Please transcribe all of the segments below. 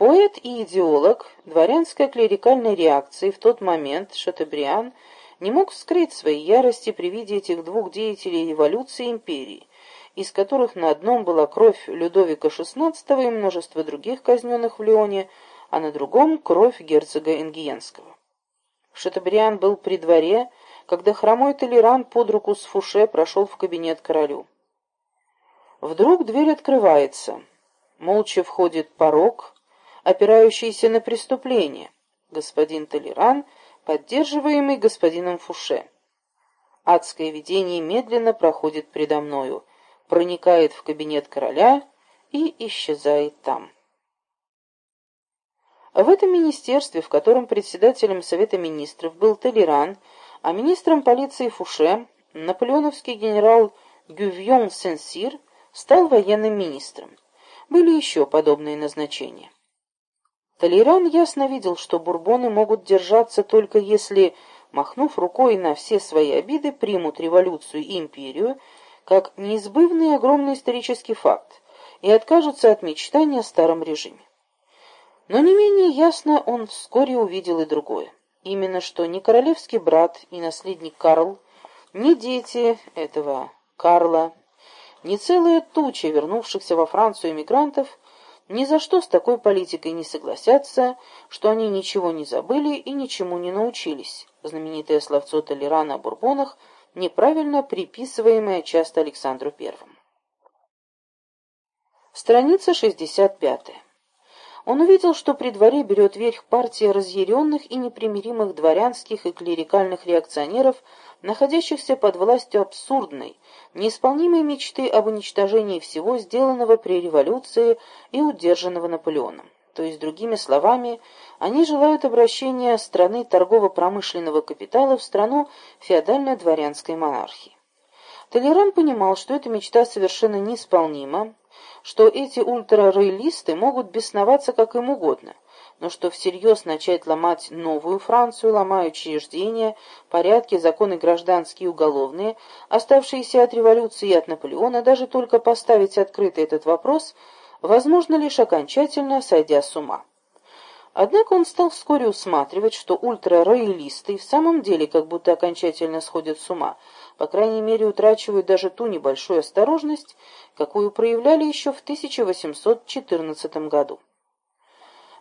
Поэт и идеолог дворянской клерикальной реакции в тот момент Шатебриан не мог скрыть своей ярости при виде этих двух деятелей революции империи, из которых на одном была кровь Людовика XVI и множество других казненных в Лионе, а на другом — кровь герцога Энгиенского. Шатебриан был при дворе, когда хромой Толеран под руку с Фуше прошел в кабинет королю. Вдруг дверь открывается. Молча входит порог, опирающийся на преступление. Господин Толеран, поддерживаемый господином Фуше. Адское видение медленно проходит предо мною, проникает в кабинет короля и исчезает там. В этом министерстве, в котором председателем Совета министров был Толеран, а министром полиции Фуше, наполеоновский генерал Гювьон Сен-Сир стал военным министром. Были еще подобные назначения. Толеран ясно видел, что бурбоны могут держаться только если, махнув рукой на все свои обиды, примут революцию и империю как неизбывный огромный исторический факт и откажутся от мечтания о старом режиме. Но не менее ясно он вскоре увидел и другое. Именно что ни королевский брат и наследник Карл, ни дети этого Карла, ни целая туча вернувшихся во Францию эмигрантов ни за что с такой политикой не согласятся, что они ничего не забыли и ничему не научились. Знаменитое словцо Толерана о бурбонах, неправильно приписываемое часто Александру Первому. Страница 65. Он увидел, что при дворе берет верх партия разъяренных и непримиримых дворянских и клерикальных реакционеров, находящихся под властью абсурдной, неисполнимой мечты об уничтожении всего, сделанного при революции и удержанного Наполеоном. То есть, другими словами, они желают обращения страны торгово-промышленного капитала в страну феодально-дворянской монархии. Толеран понимал, что эта мечта совершенно неисполнима, что эти ультрароялисты могут бесноваться как им угодно, но что всерьез начать ломать новую Францию, ломая учреждения, порядки, законы гражданские и уголовные, оставшиеся от революции и от Наполеона, даже только поставить открыто этот вопрос, возможно лишь окончательно сойдя с ума. Однако он стал вскоре усматривать, что ультрароялисты в самом деле как будто окончательно сходят с ума, по крайней мере утрачивают даже ту небольшую осторожность, какую проявляли еще в 1814 году.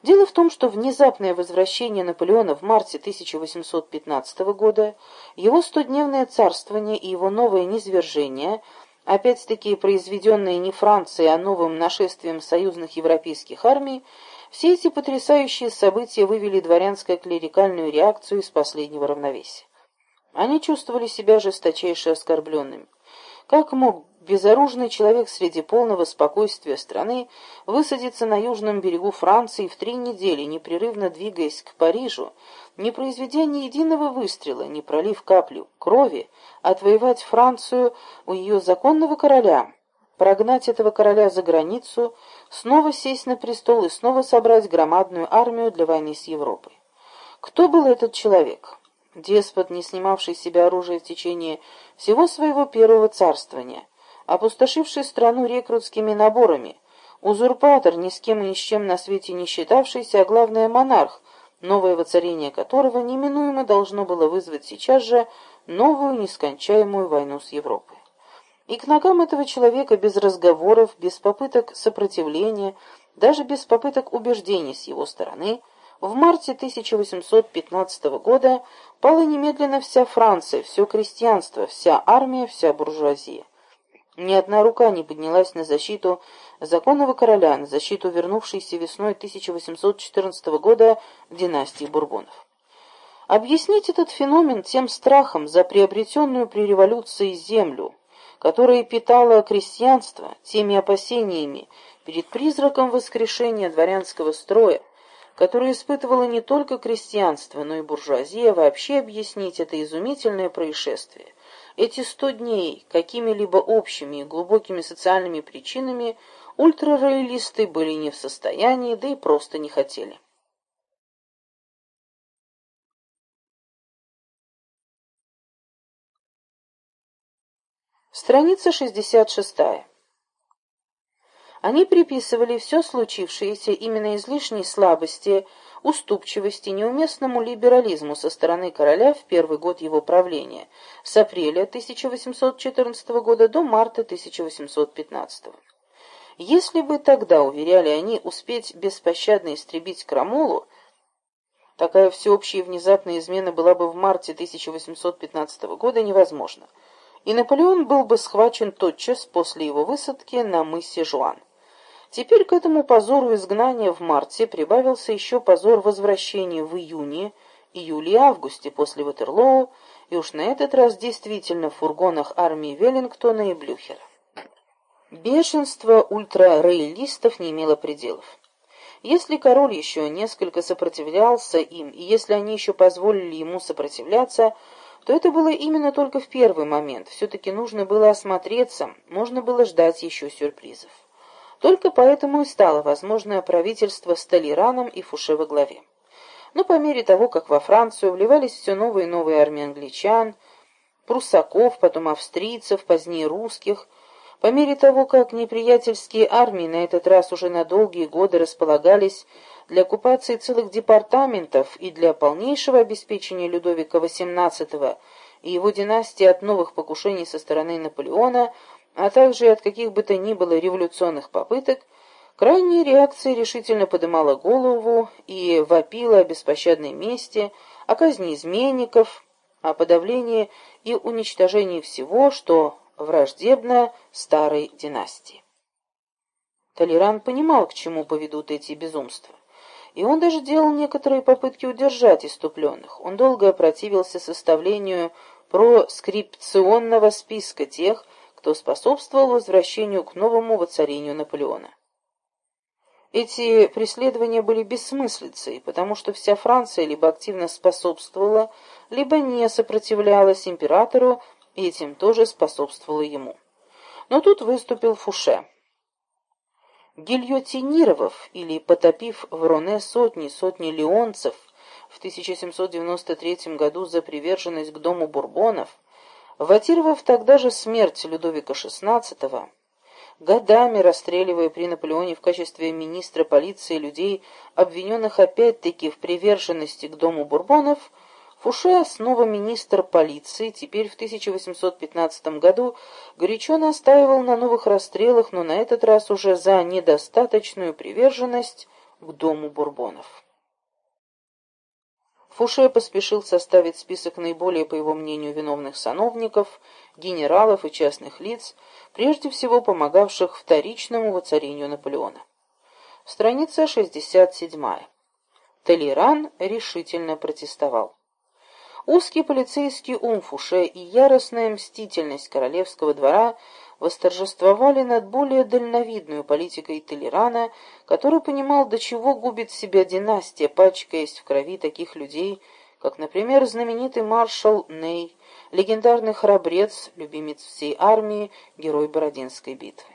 Дело в том, что внезапное возвращение Наполеона в марте 1815 года, его стодневное царствование и его новое низвержение, опять-таки произведенное не Францией, а новым нашествием союзных европейских армий, все эти потрясающие события вывели дворянско-клерикальную реакцию из последнего равновесия. Они чувствовали себя жесточайше оскорбленными. Как мог безоружный человек среди полного спокойствия страны высадиться на южном берегу Франции в три недели, непрерывно двигаясь к Парижу, не произведя ни единого выстрела, не пролив каплю крови, отвоевать Францию у ее законного короля, прогнать этого короля за границу, снова сесть на престол и снова собрать громадную армию для войны с Европой. Кто был этот человек? Деспот, не снимавший с себя оружие в течение всего своего первого царствования, опустошивший страну рекрутскими наборами, узурпатор, ни с кем и ни с чем на свете не считавшийся, а главное монарх, новое воцарение которого неминуемо должно было вызвать сейчас же новую нескончаемую войну с Европой. И к ногам этого человека без разговоров, без попыток сопротивления, даже без попыток убеждений с его стороны, в марте 1815 года пала немедленно вся Франция, все крестьянство, вся армия, вся буржуазия. Ни одна рука не поднялась на защиту законного короля, на защиту вернувшейся весной 1814 года династии Бурбонов. Объяснить этот феномен тем страхом за приобретенную при революции землю, которая питала крестьянство, теми опасениями перед призраком воскрешения дворянского строя, которое испытывало не только крестьянство, но и буржуазия, вообще объяснить это изумительное происшествие эти сто дней какими-либо общими и глубокими социальными причинами ультрароялисты были не в состоянии, да и просто не хотели. Страница 66. Они приписывали все случившееся именно излишней слабости, уступчивости, неуместному либерализму со стороны короля в первый год его правления, с апреля 1814 года до марта 1815. Если бы тогда, уверяли они, успеть беспощадно истребить Крамолу, такая всеобщая и внезапная измена была бы в марте 1815 года невозможна, и Наполеон был бы схвачен тотчас после его высадки на мысе Жуан. Теперь к этому позору изгнания в марте прибавился еще позор возвращения в июне, июле и августе после Ватерлоу, и уж на этот раз действительно в фургонах армии Веллингтона и Блюхера. Бешенство ультрароялистов не имело пределов. Если король еще несколько сопротивлялся им, и если они еще позволили ему сопротивляться, то это было именно только в первый момент. Все-таки нужно было осмотреться, можно было ждать еще сюрпризов. Только поэтому и стало возможное правительство с Толераном и Фуше во главе. Но по мере того, как во Францию вливались все новые и новые армии англичан, прусаков, потом австрийцев, позднее русских, по мере того, как неприятельские армии на этот раз уже на долгие годы располагались для оккупации целых департаментов и для полнейшего обеспечения Людовика XVIII и его династии от новых покушений со стороны Наполеона – а также от каких бы то ни было революционных попыток, крайняя реакция решительно подымала голову и вопила о беспощадной мести, о казни изменников, о подавлении и уничтожении всего, что враждебно старой династии. Толеран понимал, к чему поведут эти безумства. И он даже делал некоторые попытки удержать иступленных. Он долго противился составлению проскрипционного списка тех, кто способствовал возвращению к новому воцарению Наполеона. Эти преследования были бессмыслицей, потому что вся Франция либо активно способствовала, либо не сопротивлялась императору, и этим тоже способствовала ему. Но тут выступил Фуше. Гильотинировав или потопив в Роне сотни сотни леонцев в 1793 году за приверженность к дому Бурбонов, Ватировав тогда же смерть Людовика XVI, годами расстреливая при Наполеоне в качестве министра полиции людей, обвиненных опять-таки в приверженности к дому Бурбонов, Фуше, снова министр полиции, теперь в 1815 году, горячо настаивал на новых расстрелах, но на этот раз уже за недостаточную приверженность к дому Бурбонов. Фуше поспешил составить список наиболее, по его мнению, виновных сановников, генералов и частных лиц, прежде всего помогавших вторичному воцарению Наполеона. Страница 67. Толеран решительно протестовал. Узкий полицейский ум Фуше и яростная мстительность королевского двора восторжествовали над более дальновидной политикой Толерана, который понимал, до чего губит себя династия, пачкаясь в крови таких людей, как, например, знаменитый маршал Ней, легендарный храбрец, любимец всей армии, герой Бородинской битвы.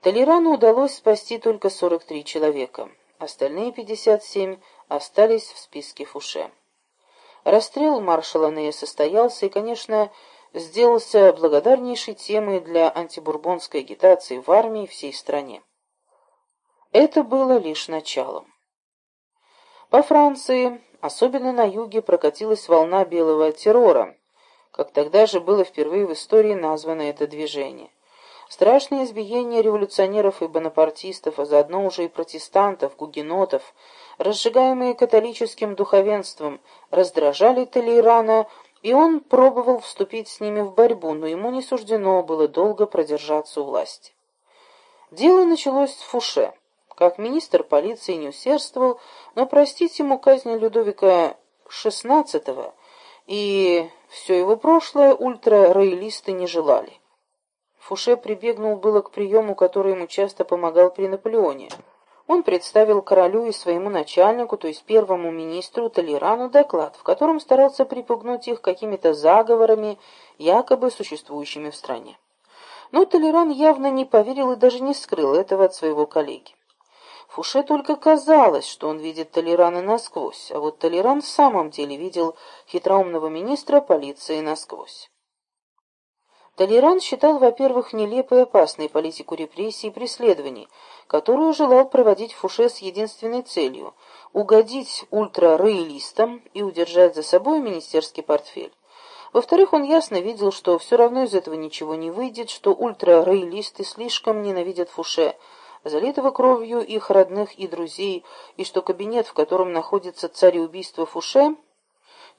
Толерану удалось спасти только 43 человека, остальные 57 остались в списке Фуше. Расстрел маршала Нея состоялся, и, конечно, сделался благодарнейшей темой для антибурбонской агитации в армии всей стране. Это было лишь началом. По Франции, особенно на юге, прокатилась волна белого террора, как тогда же было впервые в истории названо это движение. Страшные избиения революционеров и бонапартистов, а заодно уже и протестантов, гугенотов, разжигаемые католическим духовенством, раздражали Толейрана и он пробовал вступить с ними в борьбу, но ему не суждено было долго продержаться у власти. Дело началось с Фуше. Как министр полиции не усердствовал, но простить ему казнь Людовика XVI и все его прошлое ультрароялисты не желали. Фуше прибегнул было к приему, который ему часто помогал при Наполеоне – он представил королю и своему начальнику, то есть первому министру Толерану, доклад, в котором старался припугнуть их какими-то заговорами, якобы существующими в стране. Но Толеран явно не поверил и даже не скрыл этого от своего коллеги. Фуше только казалось, что он видит Толерана насквозь, а вот Толеран в самом деле видел хитроумного министра полиции насквозь. Толеран считал, во-первых, нелепой и опасной политику репрессий и преследований, которую желал проводить Фуше с единственной целью – угодить ультрароялистам и удержать за собой министерский портфель. Во-вторых, он ясно видел, что все равно из этого ничего не выйдет, что ультрароялисты слишком ненавидят Фуше, залитого кровью их родных и друзей, и что кабинет, в котором находится цареубийство Фуше,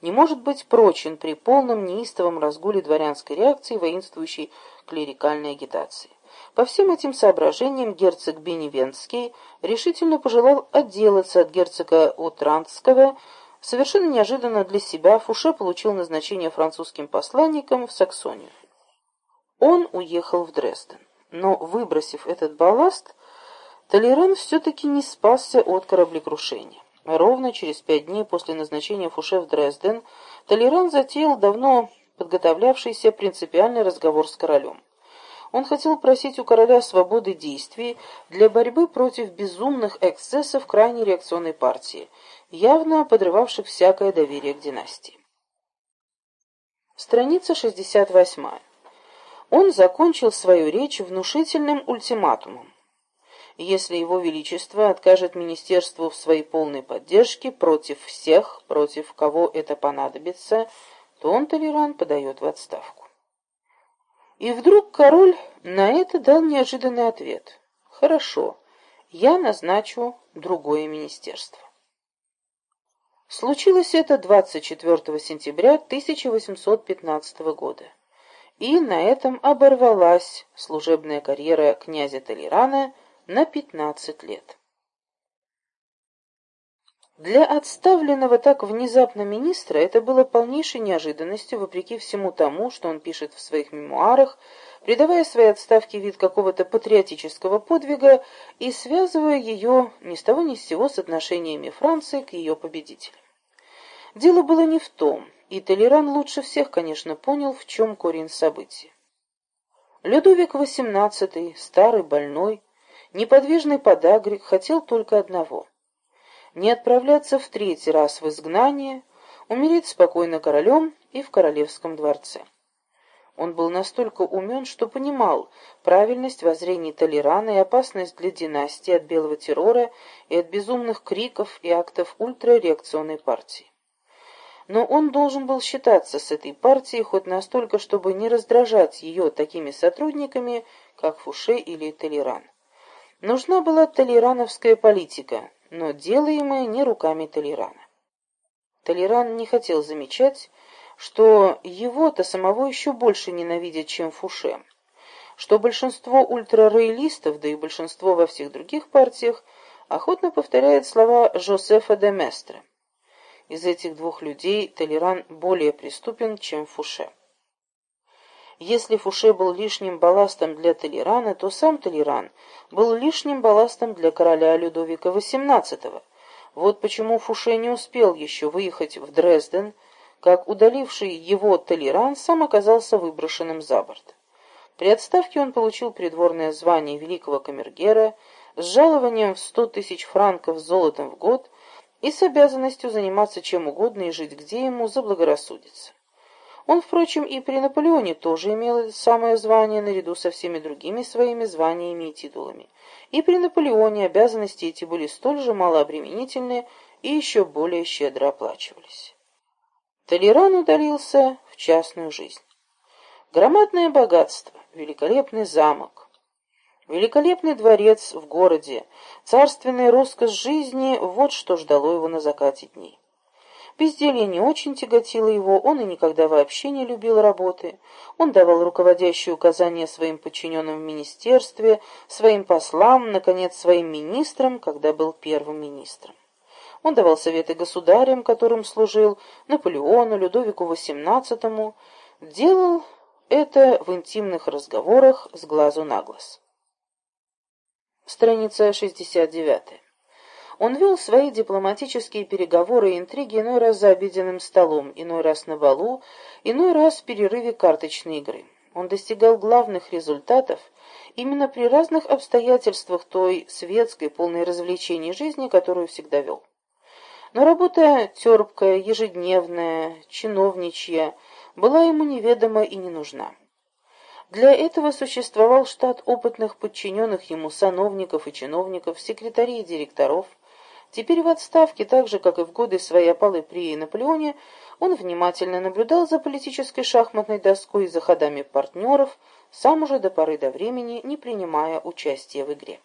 не может быть прочен при полном неистовом разгуле дворянской реакции, воинствующей клерикальной агитации. По всем этим соображениям герцог Беневенский решительно пожелал отделаться от герцога Утрандского, Совершенно неожиданно для себя Фуше получил назначение французским посланником в Саксонию. Он уехал в Дрезден, но, выбросив этот балласт, Толеран все-таки не спасся от кораблекрушения. Ровно через пять дней после назначения Фуше в Дрезден Толеран затеял давно подготовлявшийся принципиальный разговор с королем. Он хотел просить у короля свободы действий для борьбы против безумных эксцессов крайней реакционной партии, явно подрывавших всякое доверие к династии. Страница 68. Он закончил свою речь внушительным ультиматумом. Если его величество откажет министерству в своей полной поддержке против всех, против кого это понадобится, то он, Толеран, подает в отставку. И вдруг король на это дал неожиданный ответ. «Хорошо, я назначу другое министерство». Случилось это 24 сентября 1815 года. И на этом оборвалась служебная карьера князя Толерана на 15 лет. Для отставленного так внезапно министра это было полнейшей неожиданностью, вопреки всему тому, что он пишет в своих мемуарах, придавая своей отставке вид какого-то патриотического подвига и связывая ее ни с того ни с сего с отношениями Франции к ее победителям. Дело было не в том, и Толеран лучше всех, конечно, понял, в чем корень событий. Людовик XVIII, старый, больной, неподвижный подагрик, хотел только одного — не отправляться в третий раз в изгнание, умереть спокойно королем и в королевском дворце. Он был настолько умен, что понимал правильность воззрений Толерана и опасность для династии от белого террора и от безумных криков и актов ультрареакционной партии. Но он должен был считаться с этой партией хоть настолько, чтобы не раздражать ее такими сотрудниками, как Фуше или Толеран. Нужна была толерановская политика, но делаемая не руками Толерана. Толеран не хотел замечать, что его-то самого еще больше ненавидят, чем Фуше, что большинство ультрароялистов, да и большинство во всех других партиях, охотно повторяет слова Жозефа де Местре. Из этих двух людей Толеран более преступен, чем Фуше. Если Фуше был лишним балластом для Толерана, то сам Толеран был лишним балластом для короля Людовика XVIII. Вот почему Фуше не успел еще выехать в Дрезден, как удаливший его Толеран сам оказался выброшенным за борт. При отставке он получил придворное звание великого камергера с жалованием в сто тысяч франков золотом в год и с обязанностью заниматься чем угодно и жить где ему заблагорассудится. Он, впрочем, и при Наполеоне тоже имел это самое звание наряду со всеми другими своими званиями и титулами. И при Наполеоне обязанности эти были столь же малообременительны и еще более щедро оплачивались. Толеран удалился в частную жизнь. Громадное богатство, великолепный замок, Великолепный дворец в городе, царственная роскошь жизни — вот что ждало его на закате дней. Безделье не очень тяготило его, он и никогда вообще не любил работы. Он давал руководящие указания своим подчиненным в министерстве, своим послам, наконец, своим министрам, когда был первым министром. Он давал советы государям, которым служил, Наполеону, Людовику XVIII, делал это в интимных разговорах с глазу на глаз. Страница 69. Он вел свои дипломатические переговоры и интриги иной раз за обеденным столом, иной раз на балу, иной раз в перерыве карточной игры. Он достигал главных результатов именно при разных обстоятельствах той светской, полной развлечений жизни, которую всегда вел. Но работа терпкая, ежедневная, чиновничья была ему неведома и не нужна. Для этого существовал штат опытных подчиненных ему сановников и чиновников, секретарей и директоров. Теперь в отставке, так же, как и в годы своей опалы при Наполеоне, он внимательно наблюдал за политической шахматной доской и за ходами партнеров, сам уже до поры до времени не принимая участия в игре.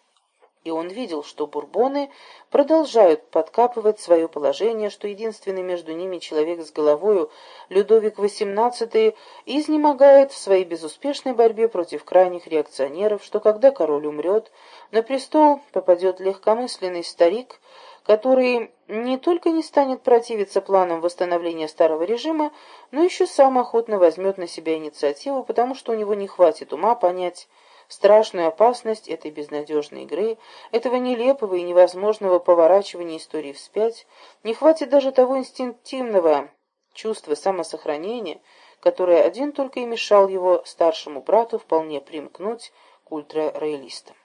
И он видел, что бурбоны продолжают подкапывать свое положение, что единственный между ними человек с головою, Людовик XVIII, изнемогает в своей безуспешной борьбе против крайних реакционеров, что когда король умрет, на престол попадет легкомысленный старик, который не только не станет противиться планам восстановления старого режима, но еще сам охотно возьмет на себя инициативу, потому что у него не хватит ума понять, страшную опасность этой безнадежной игры, этого нелепого и невозможного поворачивания истории вспять, не хватит даже того инстинктивного чувства самосохранения, которое один только и мешал его старшему брату вполне примкнуть к ультрароялистам.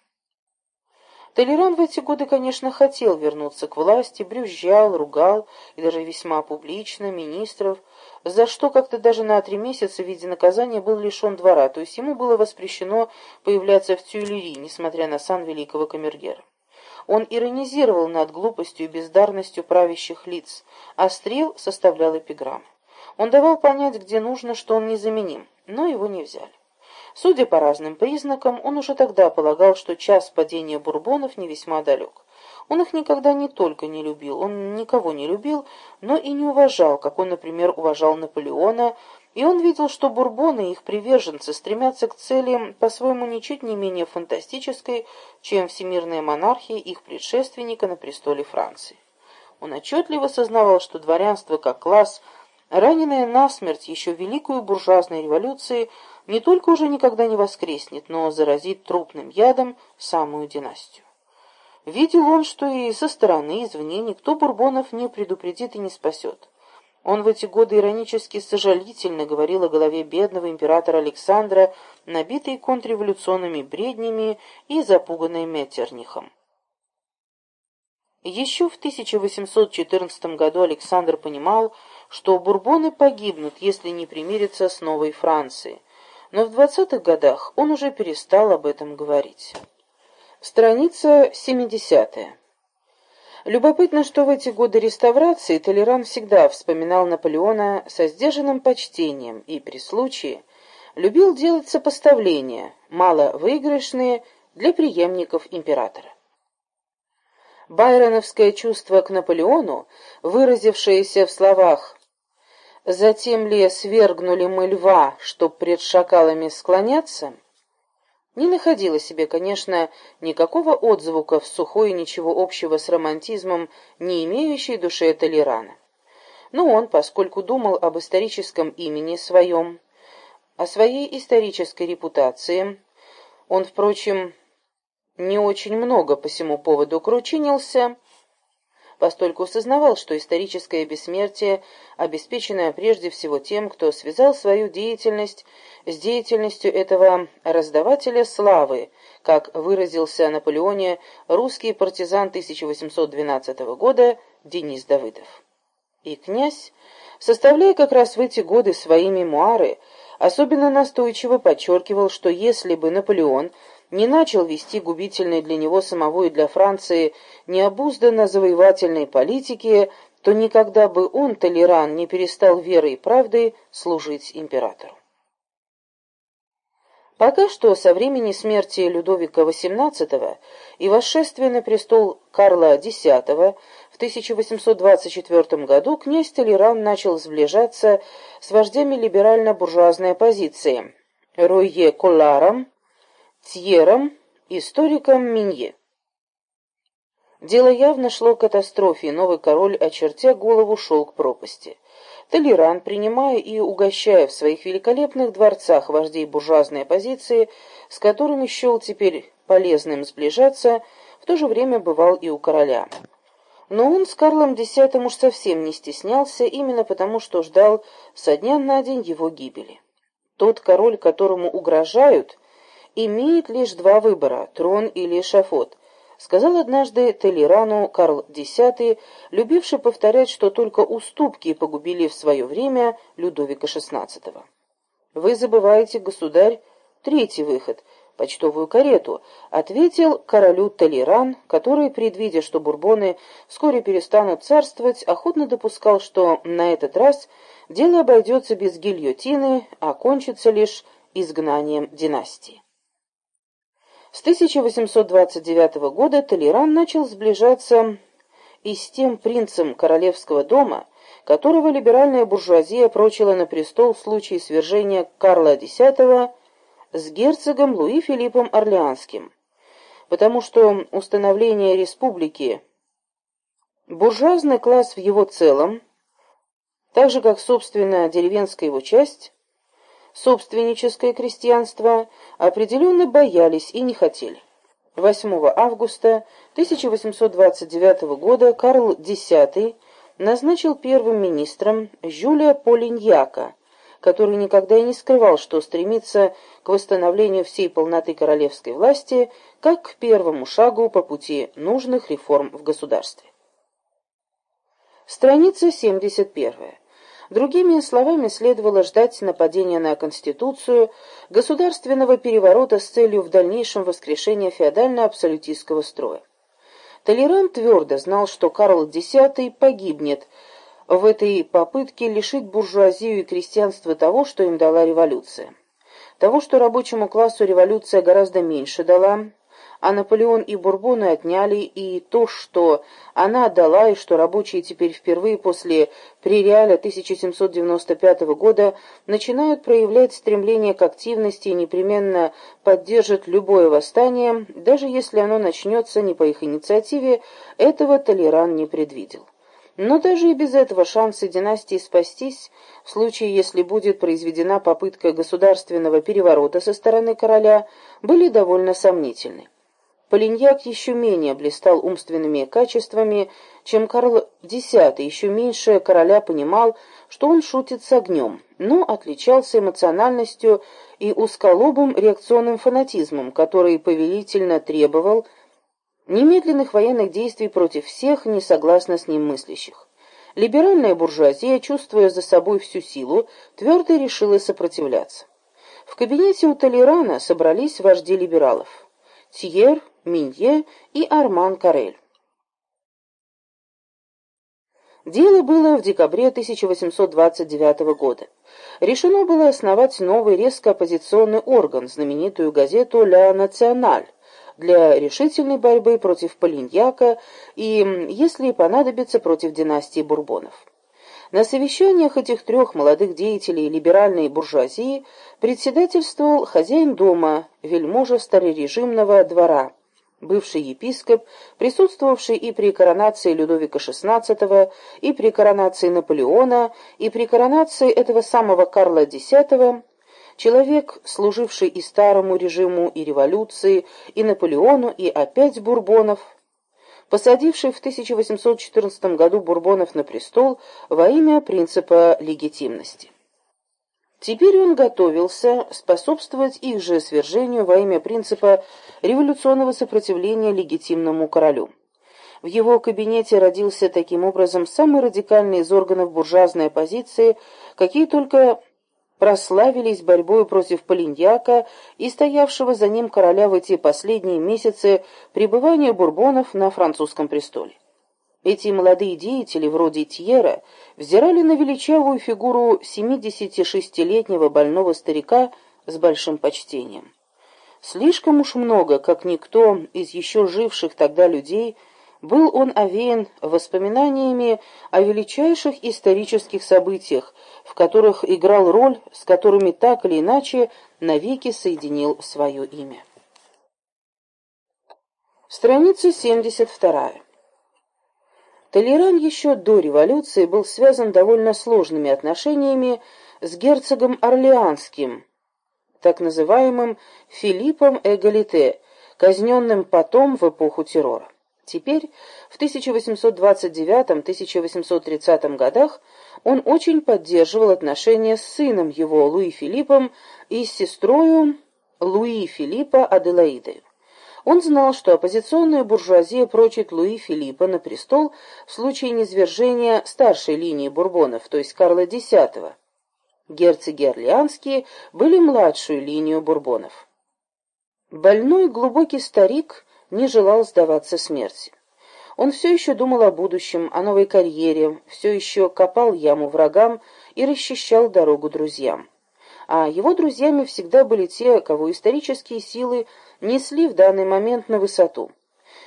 Толеран в эти годы, конечно, хотел вернуться к власти, брюзжал, ругал, и даже весьма публично, министров, за что как-то даже на три месяца в виде наказания был лишен двора, то есть ему было воспрещено появляться в Тюильри, несмотря на сан великого камергера. Он иронизировал над глупостью и бездарностью правящих лиц, а стрел составлял эпиграммы. Он давал понять, где нужно, что он незаменим, но его не взяли. Судя по разным признакам, он уже тогда полагал, что час падения бурбонов не весьма далек. Он их никогда не только не любил, он никого не любил, но и не уважал, как он, например, уважал Наполеона, и он видел, что бурбоны и их приверженцы стремятся к цели по-своему ничуть не менее фантастической, чем всемирная монархия их предшественника на престоле Франции. Он отчетливо сознавал, что дворянство как класс, раненое насмерть еще великую буржуазной революцией, не только уже никогда не воскреснет, но заразит трупным ядом самую династию. Видел он, что и со стороны, извне, никто Бурбонов не предупредит и не спасет. Он в эти годы иронически сожалительно говорил о голове бедного императора Александра, набитой контрреволюционными бреднями и запуганной Меттернихом. Еще в 1814 году Александр понимал, что бурбоны погибнут, если не примирятся с новой Францией но в двадцатых годах он уже перестал об этом говорить. Страница 70. Любопытно, что в эти годы реставрации Толеран всегда вспоминал Наполеона со сдержанным почтением и при случае любил делать сопоставления, маловыигрышные для преемников императора. Байроновское чувство к Наполеону, выразившееся в словах Затем ли свергнули мы льва, чтоб пред шакалами склоняться? Не находила себе, конечно, никакого отзвука в сухой ничего общего с романтизмом, не имеющей душе Толерана. Но он, поскольку думал об историческом имени своем, о своей исторической репутации, он, впрочем, не очень много по всему поводу кручинился, постольку сознавал, что историческое бессмертие, обеспеченное прежде всего тем, кто связал свою деятельность с деятельностью этого раздавателя славы, как выразился Наполеоне русский партизан 1812 года Денис Давыдов. И князь, составляя как раз в эти годы свои мемуары, особенно настойчиво подчеркивал, что если бы Наполеон не начал вести губительной для него самого и для Франции необузданно завоевательной политики, то никогда бы он, Толеран, не перестал верой и правдой служить императору. Пока что со времени смерти Людовика XVIII и восшествия на престол Карла X в 1824 году князь Толеран начал сближаться с вождями либерально-буржуазной оппозиции Ройе Колларом, Тьером, историком Минье. Дело явно шло к катастрофе, и новый король, очертя голову, шел к пропасти. Толеран, принимая и угощая в своих великолепных дворцах вождей буржуазной оппозиции, с которыми счел теперь полезным сближаться, в то же время бывал и у короля. Но он с Карлом X уж совсем не стеснялся, именно потому, что ждал со дня на день его гибели. Тот король, которому угрожают, имеет лишь два выбора – трон или эшафот, сказал однажды Толерану Карл X, любивший повторять, что только уступки погубили в свое время Людовика XVI. «Вы забываете, государь, Третий выход — почтовую карету — ответил королю Толеран, который, предвидя, что бурбоны вскоре перестанут царствовать, охотно допускал, что на этот раз дело обойдется без гильотины, а кончится лишь изгнанием династии. С 1829 года Толеран начал сближаться и с тем принцем королевского дома, которого либеральная буржуазия прочила на престол в случае свержения Карла X с герцогом Луи Филиппом Орлеанским, потому что установление республики буржуазный класс в его целом, так же как, собственно, деревенская его часть, собственническое крестьянство, определенно боялись и не хотели. 8 августа 1829 года Карл X назначил первым министром Жюля Полиньяка, который никогда и не скрывал, что стремится к восстановлению всей полноты королевской власти, как к первому шагу по пути нужных реформ в государстве. Страница 71. Другими словами, следовало ждать нападения на Конституцию, государственного переворота с целью в дальнейшем воскрешения феодально-абсолютистского строя. Толерант твердо знал, что Карл X погибнет в этой попытке лишить буржуазию и крестьянство того, что им дала революция. Того, что рабочему классу революция гораздо меньше дала, а Наполеон и Бурбоны отняли, и то, что она отдала, и что рабочие теперь впервые после пререаля 1795 года начинают проявлять стремление к активности и непременно поддержат любое восстание, даже если оно начнется не по их инициативе, этого Толеран не предвидел. Но даже и без этого шансы династии спастись, в случае, если будет произведена попытка государственного переворота со стороны короля, были довольно сомнительны. Полиньяк еще менее блистал умственными качествами, чем Карл X, еще меньше короля понимал, что он шутит с огнем, но отличался эмоциональностью и узколобым реакционным фанатизмом, который повелительно требовал немедленных военных действий против всех не согласно с ним мыслящих. Либеральная буржуазия, чувствуя за собой всю силу, твердо решила сопротивляться. В кабинете у Толерана собрались вожди либералов. Тьер, Минье и Арман Карель. Дело было в декабре 1829 года. Решено было основать новый резко оппозиционный орган, знаменитую газету «Ля Националь», для решительной борьбы против Полиньяка и, если понадобится, против династии Бурбонов. На совещаниях этих трех молодых деятелей либеральной буржуазии председательствовал хозяин дома, вельможа старорежимного двора, бывший епископ, присутствовавший и при коронации Людовика XVI, и при коронации Наполеона, и при коронации этого самого Карла X, человек, служивший и старому режиму, и революции, и Наполеону, и опять Бурбонов, посадивший в 1814 году Бурбонов на престол во имя принципа легитимности. Теперь он готовился способствовать их же свержению во имя принципа революционного сопротивления легитимному королю. В его кабинете родился таким образом самый радикальный из органов буржуазной оппозиции, какие только прославились борьбой против Полиньяка и стоявшего за ним короля в эти последние месяцы пребывания бурбонов на французском престоле. Эти молодые деятели, вроде Тьера, взирали на величавую фигуру 76-летнего больного старика с большим почтением. Слишком уж много, как никто из еще живших тогда людей, был он овеян воспоминаниями о величайших исторических событиях, в которых играл роль, с которыми так или иначе навеки соединил свое имя. Страница 72. Толеран еще до революции был связан довольно сложными отношениями с герцогом Орлеанским, так называемым Филиппом Эгалите, казненным потом в эпоху террора. Теперь, в 1829-1830 годах, он очень поддерживал отношения с сыном его, Луи Филиппом, и с сестрою Луи Филиппа Аделаидой. Он знал, что оппозиционная буржуазия прочит Луи Филиппа на престол в случае низвержения старшей линии бурбонов, то есть Карла X, Герцоги Орлеанские были младшую линию бурбонов. Больной глубокий старик не желал сдаваться смерти. Он все еще думал о будущем, о новой карьере, все еще копал яму врагам и расчищал дорогу друзьям. А его друзьями всегда были те, кого исторические силы несли в данный момент на высоту.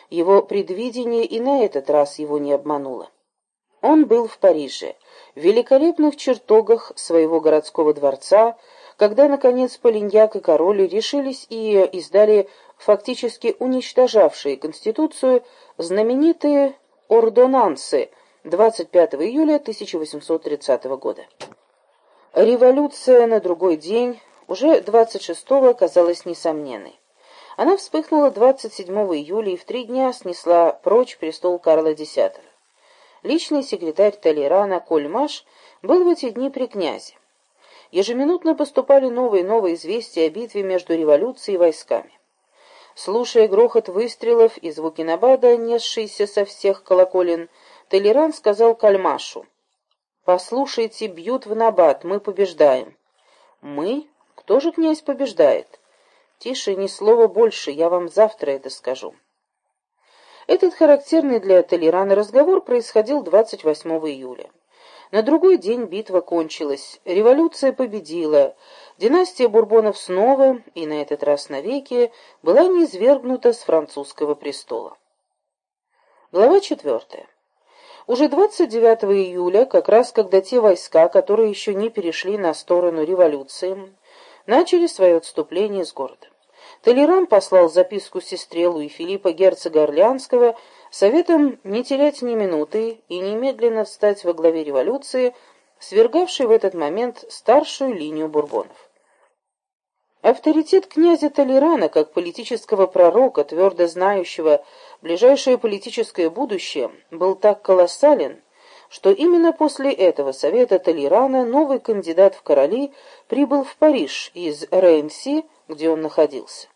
Его предвидение и на этот раз его не обмануло. Он был в Париже, в великолепных чертогах своего городского дворца, когда, наконец, Полиньяк и король решились и издали фактически уничтожавшие Конституцию знаменитые ордонансы 25 июля 1830 года. Революция на другой день, уже 26-го, казалась несомненной. Она вспыхнула 27 июля и в три дня снесла прочь престол Карла X. Личный секретарь Толерана Кольмаш был в эти дни при князе. Ежеминутно поступали новые и новые известия о битве между революцией и войсками. Слушая грохот выстрелов и звуки набада, несшиеся со всех колоколен, Толеран сказал Кальмашу, «Послушайте, бьют в набат, мы побеждаем». «Мы? Кто же, князь, побеждает?» «Тише, ни слова больше, я вам завтра это скажу». Этот характерный для Толерана разговор происходил 28 июля. На другой день битва кончилась, революция победила, династия Бурбонов снова, и на этот раз навеки, была низвергнута с французского престола. Глава четвертая. Уже 29 июля, как раз когда те войска, которые еще не перешли на сторону революции, начали свое отступление из города. Толеран послал записку сестре Луи Филиппа герцога Орлеанского советом не терять ни минуты и немедленно встать во главе революции, свергавшей в этот момент старшую линию бурбонов. Авторитет князя Толерана, как политического пророка, твердо знающего ближайшее политическое будущее, был так колоссален, что именно после этого совета Толерана новый кандидат в короли прибыл в Париж из Реймси, где он находился.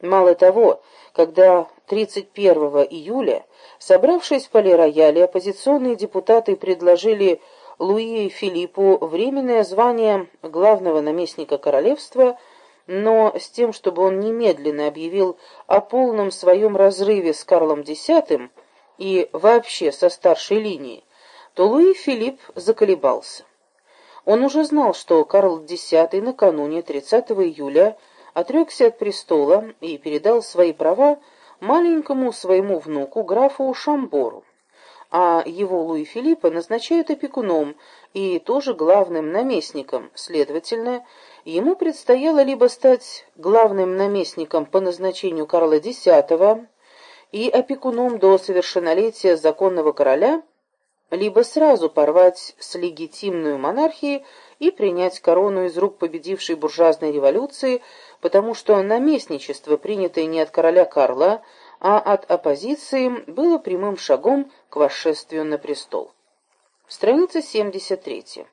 Мало того, когда 31 июля, собравшись в полирояле, оппозиционные депутаты предложили Луи Филиппу временное звание главного наместника королевства, но с тем, чтобы он немедленно объявил о полном своем разрыве с Карлом X и вообще со старшей линией, то Луи Филипп заколебался. Он уже знал, что Карл X накануне 30 июля отрекся от престола и передал свои права маленькому своему внуку, графу Шамбору, а его Луи Филиппа назначают опекуном и тоже главным наместником, следовательно, ему предстояло либо стать главным наместником по назначению Карла X и опекуном до совершеннолетия законного короля, либо сразу порвать с легитимной монархией и принять корону из рук победившей буржуазной революции, потому что наместничество, принятое не от короля Карла, а от оппозиции, было прямым шагом к восшествию на престол. Страница 73.